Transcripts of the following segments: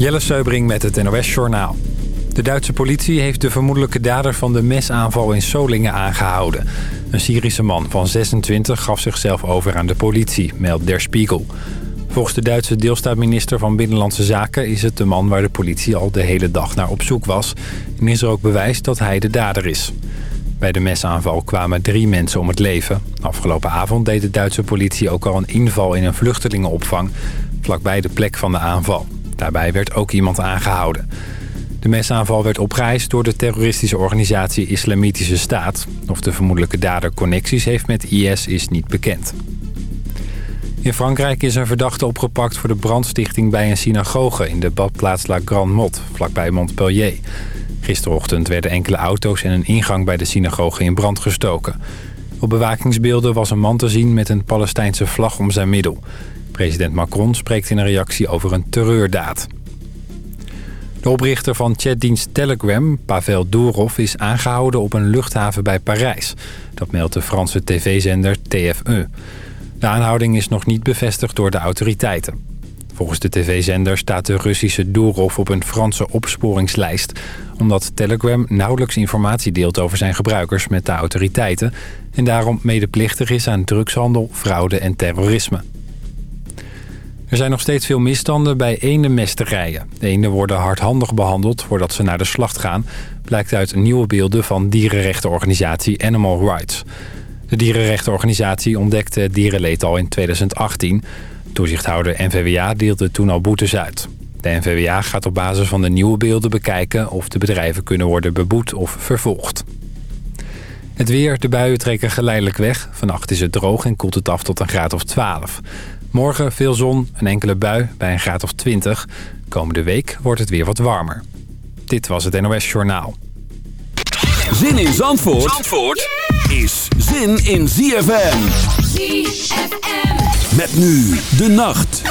Jelle Seubring met het NOS Journaal. De Duitse politie heeft de vermoedelijke dader van de mesaanval in Solingen aangehouden. Een Syrische man van 26 gaf zichzelf over aan de politie, meldt Der Spiegel. Volgens de Duitse deelstaatminister van Binnenlandse Zaken... is het de man waar de politie al de hele dag naar op zoek was. En is er ook bewijs dat hij de dader is. Bij de mesaanval kwamen drie mensen om het leven. Afgelopen avond deed de Duitse politie ook al een inval in een vluchtelingenopvang... vlakbij de plek van de aanval. Daarbij werd ook iemand aangehouden. De mesaanval werd opgeëist door de terroristische organisatie Islamitische Staat. Of de vermoedelijke dader connecties heeft met IS is niet bekend. In Frankrijk is een verdachte opgepakt voor de brandstichting bij een synagoge... in de badplaats La Grande Motte, vlakbij Montpellier. Gisterochtend werden enkele auto's en een ingang bij de synagoge in brand gestoken. Op bewakingsbeelden was een man te zien met een Palestijnse vlag om zijn middel. President Macron spreekt in een reactie over een terreurdaad. De oprichter van chatdienst Telegram, Pavel Durov, is aangehouden op een luchthaven bij Parijs. Dat meldt de Franse tv-zender TF1. De aanhouding is nog niet bevestigd door de autoriteiten. Volgens de tv-zender staat de Russische Durov op een Franse opsporingslijst... omdat Telegram nauwelijks informatie deelt over zijn gebruikers met de autoriteiten... en daarom medeplichtig is aan drugshandel, fraude en terrorisme. Er zijn nog steeds veel misstanden bij eendenmesterijen. De eenden worden hardhandig behandeld voordat ze naar de slacht gaan... blijkt uit nieuwe beelden van dierenrechtenorganisatie Animal Rights. De dierenrechtenorganisatie ontdekte dierenleed al in 2018. Toezichthouder NVWA deelde toen al boetes uit. De NVWA gaat op basis van de nieuwe beelden bekijken... of de bedrijven kunnen worden beboet of vervolgd. Het weer, de buien trekken geleidelijk weg. Vannacht is het droog en koelt het af tot een graad of 12. Morgen veel zon, een enkele bui bij een graad of 20. Komende week wordt het weer wat warmer. Dit was het NOS Journaal. Zin in Zandvoort, Zandvoort is zin in ZFM. ZFM. Met nu de nacht.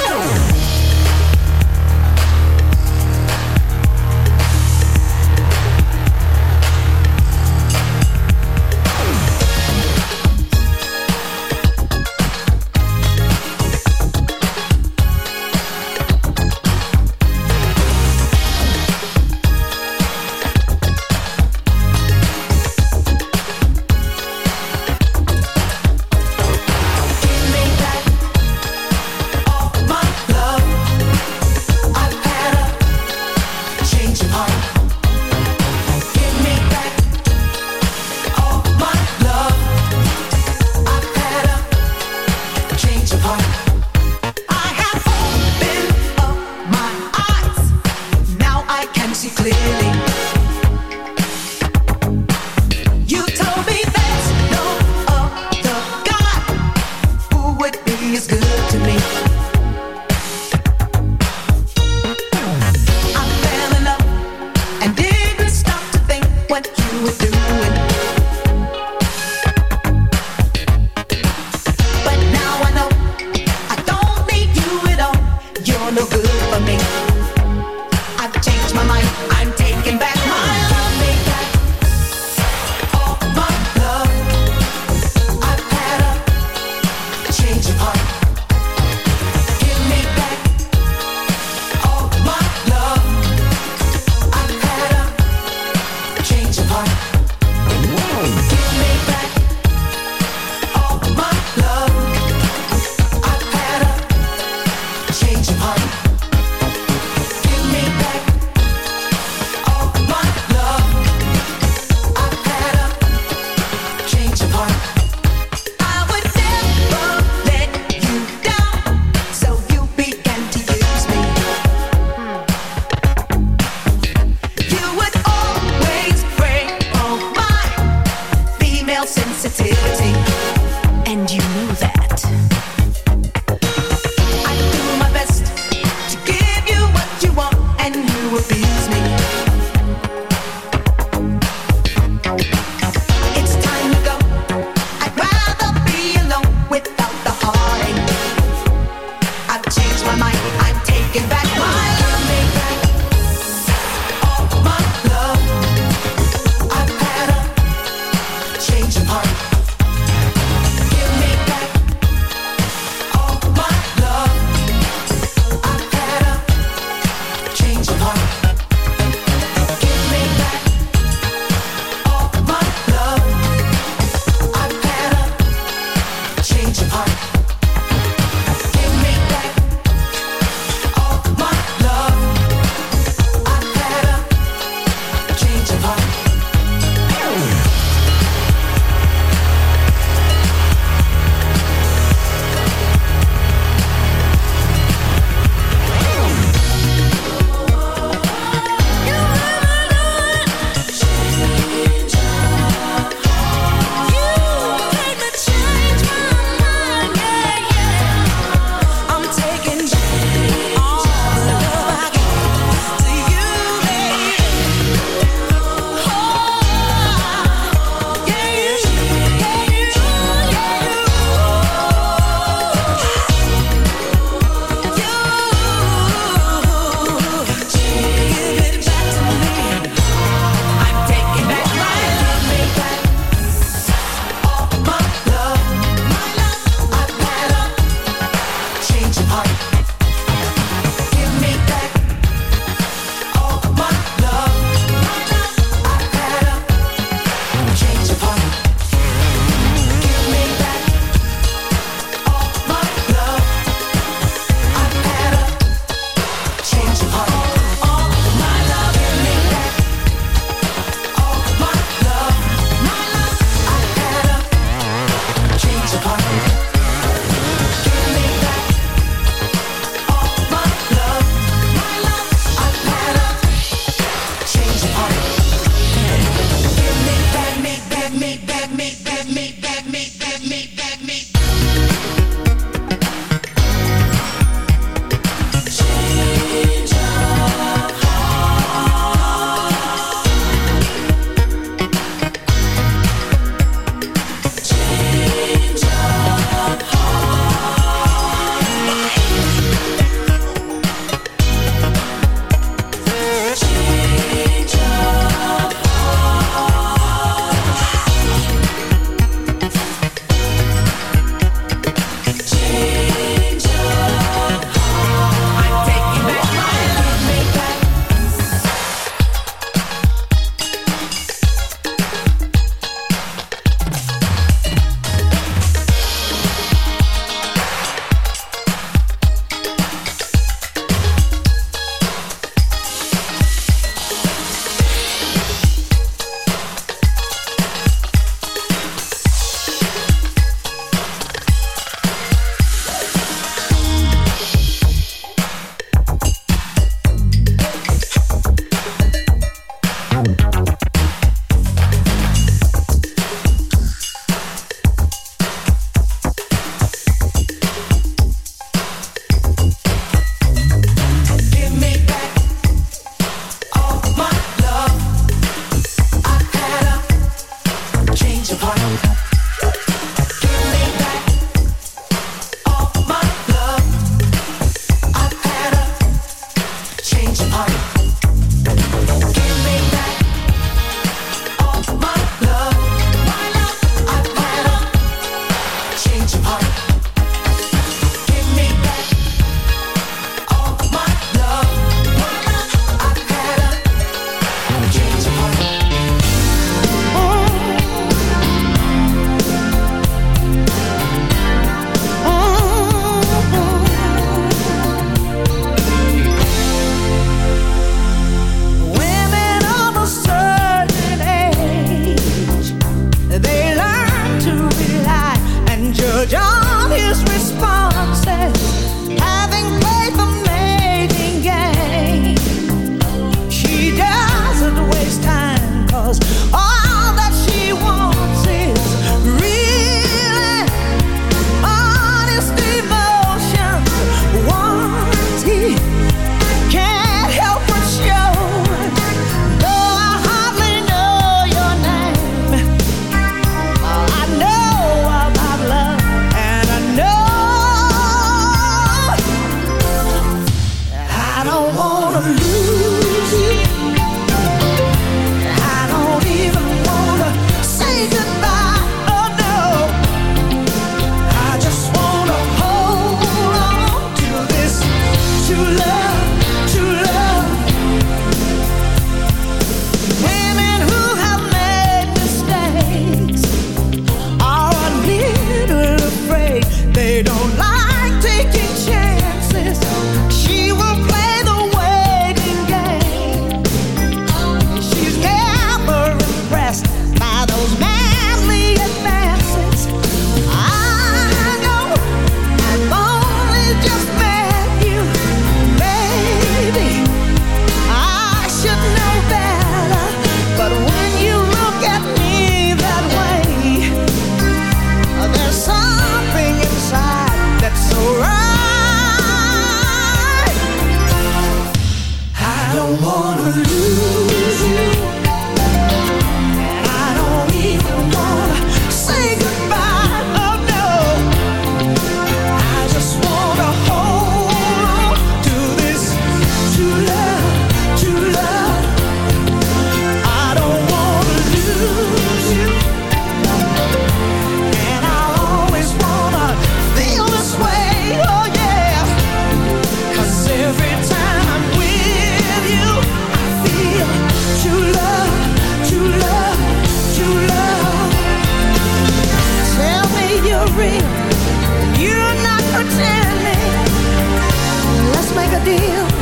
deal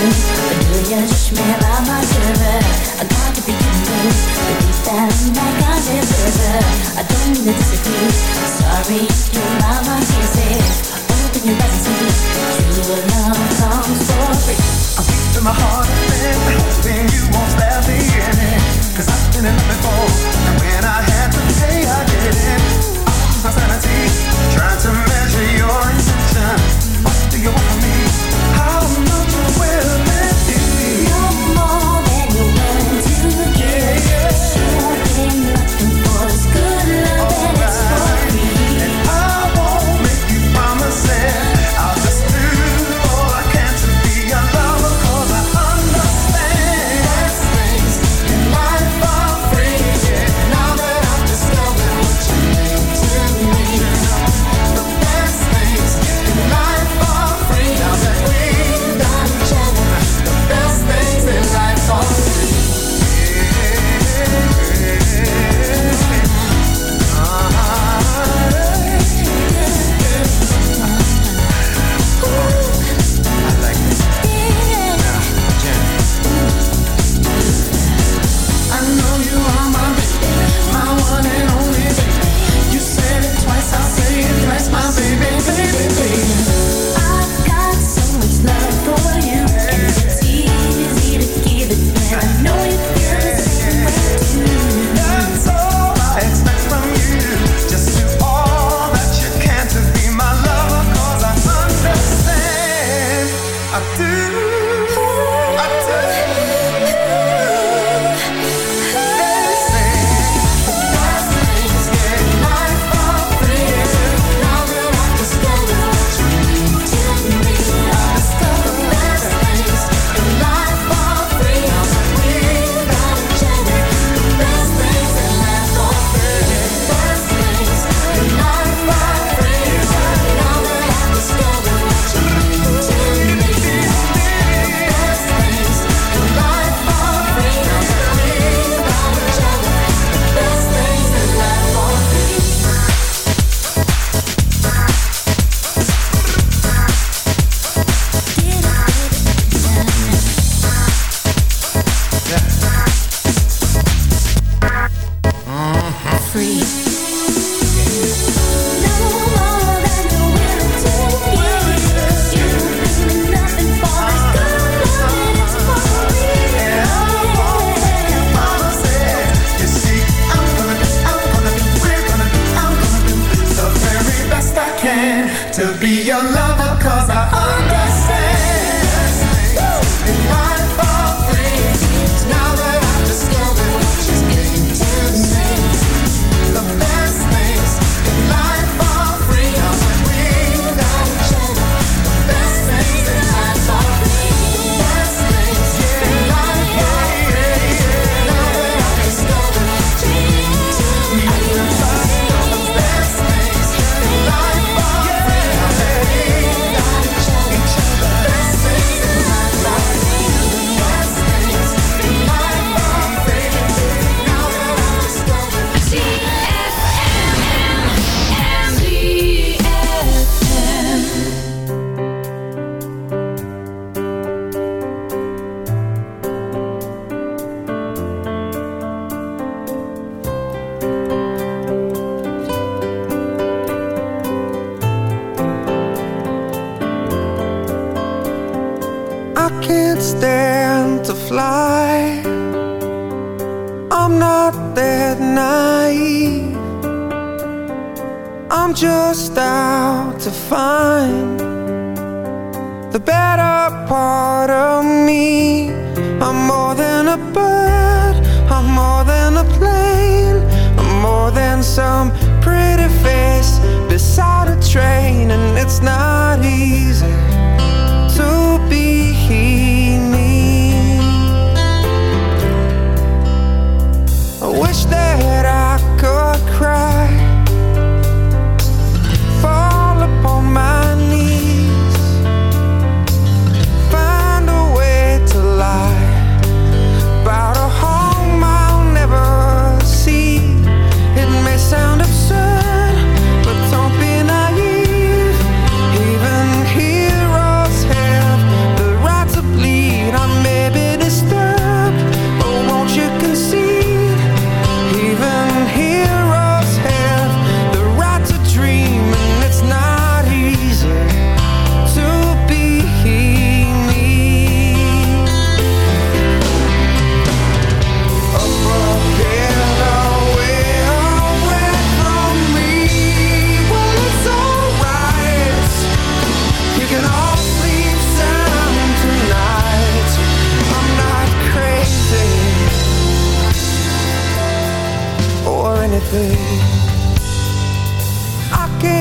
this Wyduję, śmiewa ma żywy I got to be this Believe that I got it river I don't mean to be Sorry, your mama sees it Open your eyes and see True love comes for I'm keeping my heart open Hoping you won't let me in I've been in love before And when I had to pay, I did it All my sanity Trying to make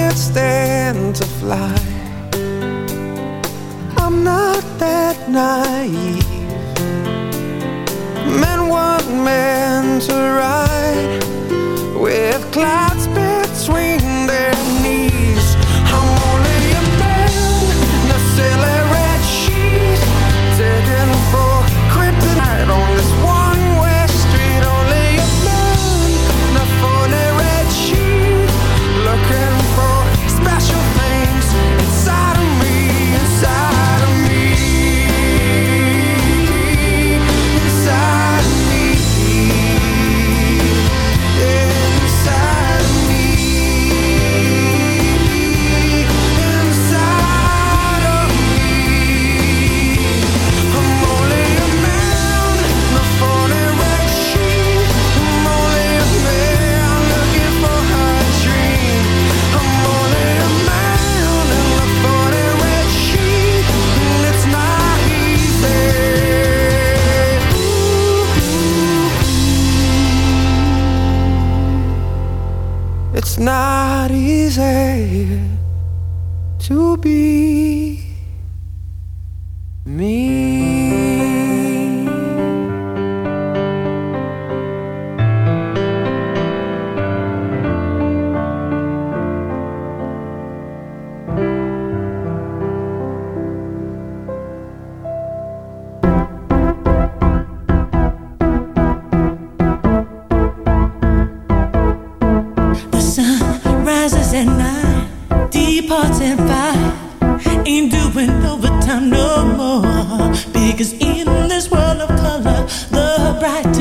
can't stand to fly. I'm not that naive. Meant one man to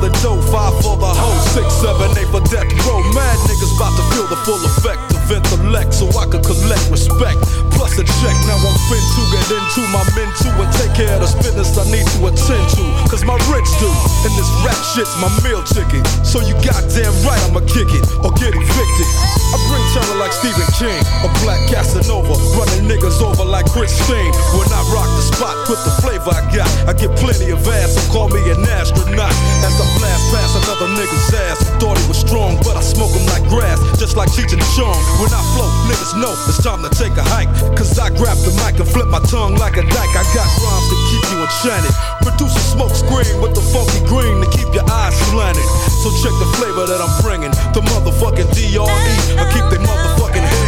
The dough, five for the hoe, six, seven, eight for death row. Mad niggas about to feel the full effect of intellect, so I could collect respect. Plus a check, now I'm fin to get into my men too and take care of the business I need to attend to. Cause my do, and this rap shit's my meal ticket. So you goddamn right I'ma kick it or get evicted. I bring terror like Stephen King, a black Casanova, running niggas over like Christine. When I rock the spot with the flavor I got, I get plenty of ass, so call me an astronaut. As I blast past another nigga's ass, thought he was strong, but I smoke him like grass, just like Cheech and Chong. When I flow, niggas know it's time to take a hike. Cause I grab the mic and flip my tongue like a dyke. I got rhymes to keep you enchanted. Produce smoke screen with the funky green to keep your eyes slanted. So check the flavor that I'm bringing. The motherfucking DRE. I keep they motherfucking heads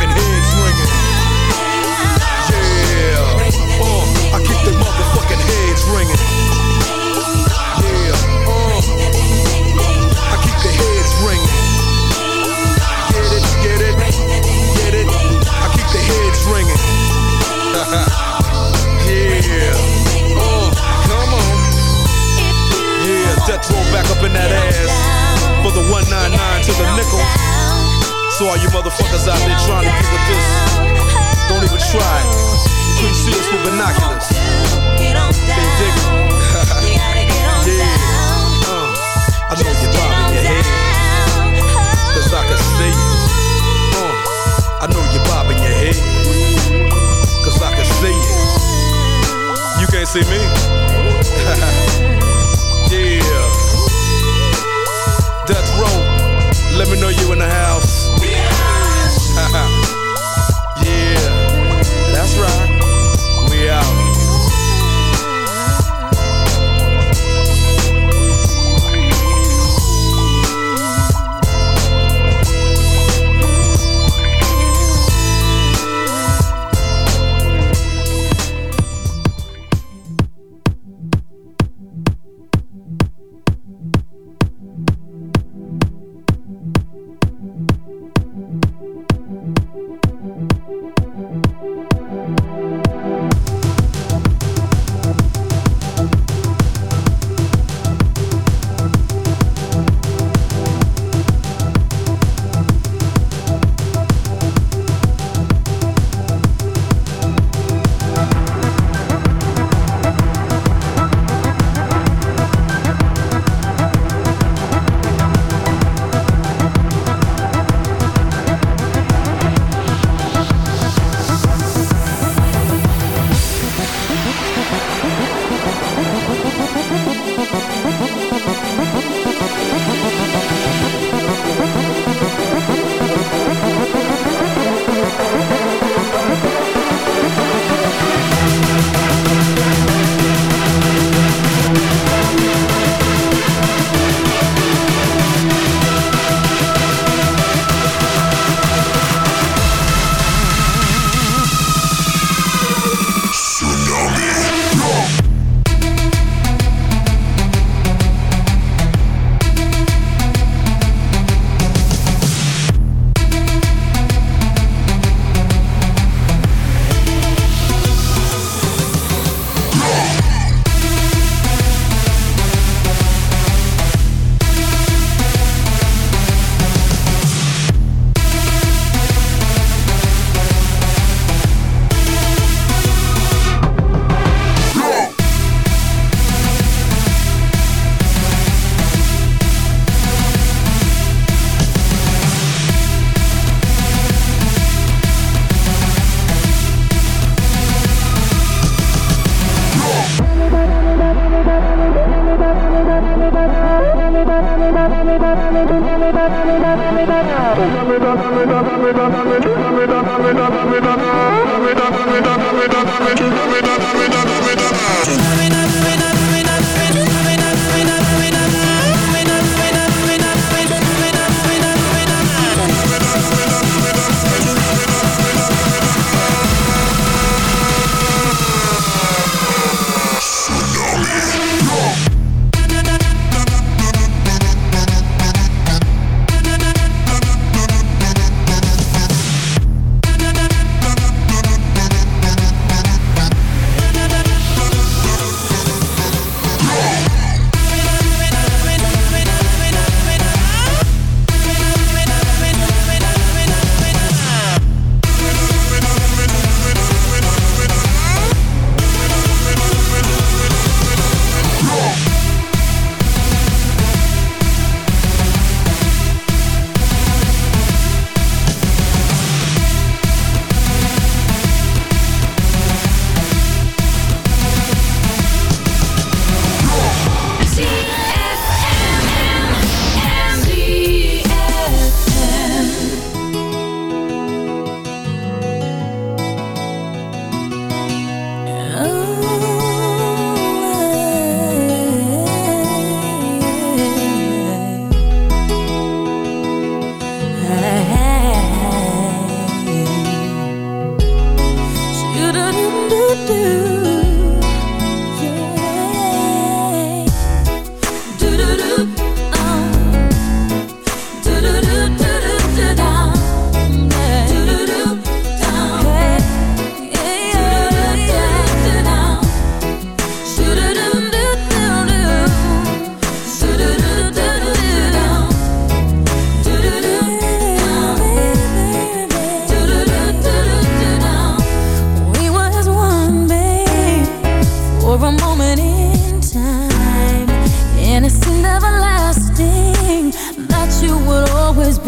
heads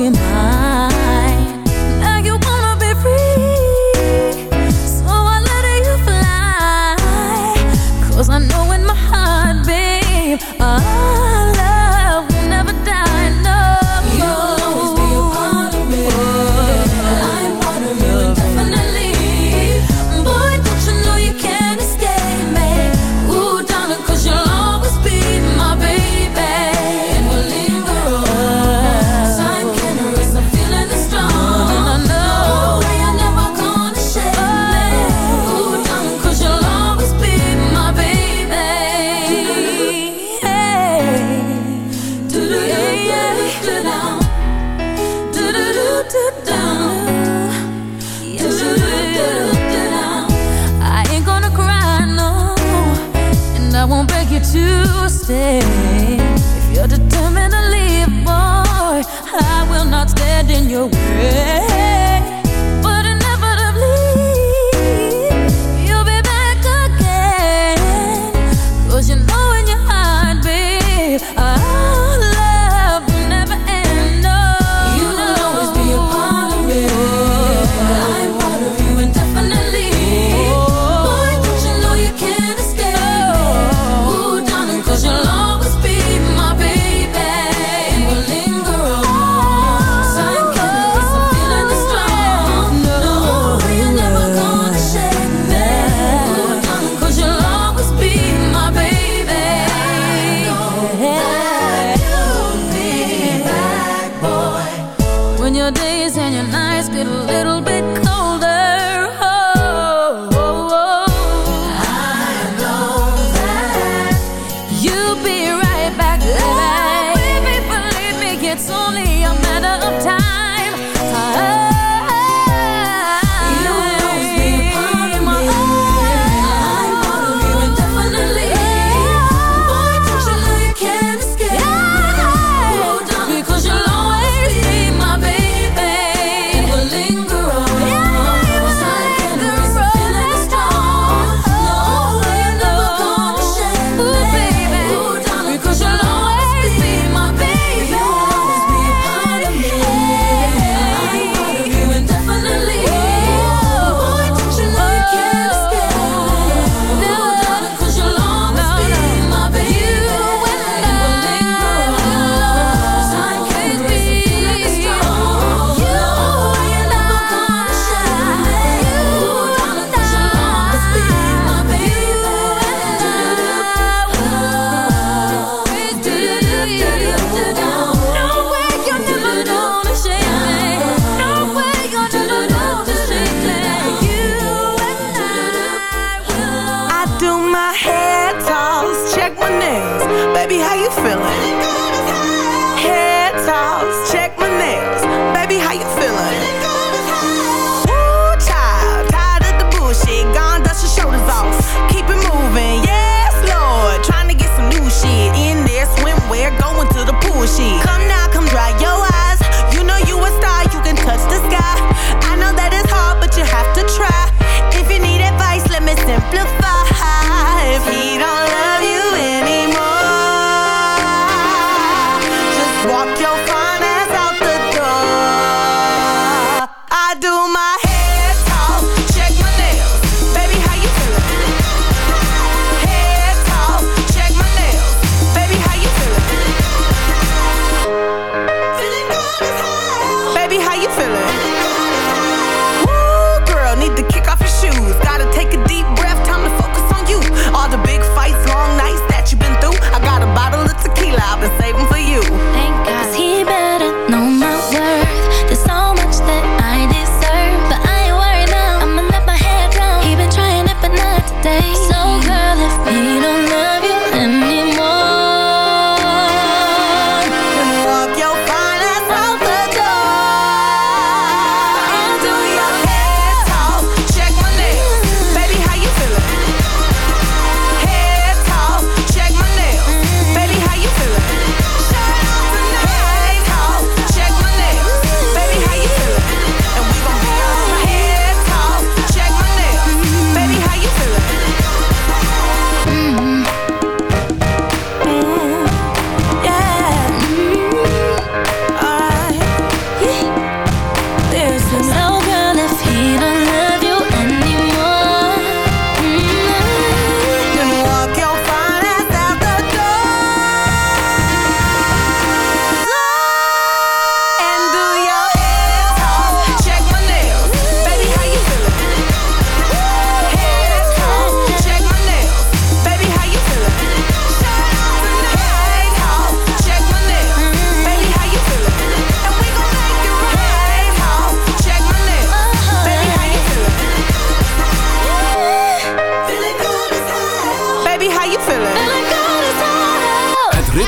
Cause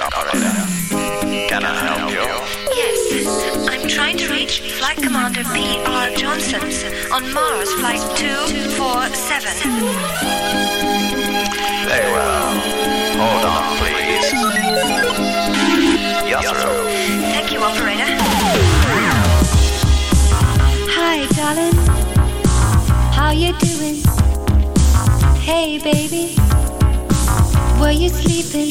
operator. Can I help you? Yes, I'm trying to reach Flight Commander P.R. Johnson on Mars Flight 247. Very well. Hold on, please. Thank you, operator. Hi, darling. How you doing? Hey, baby. Were you sleeping?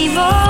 evil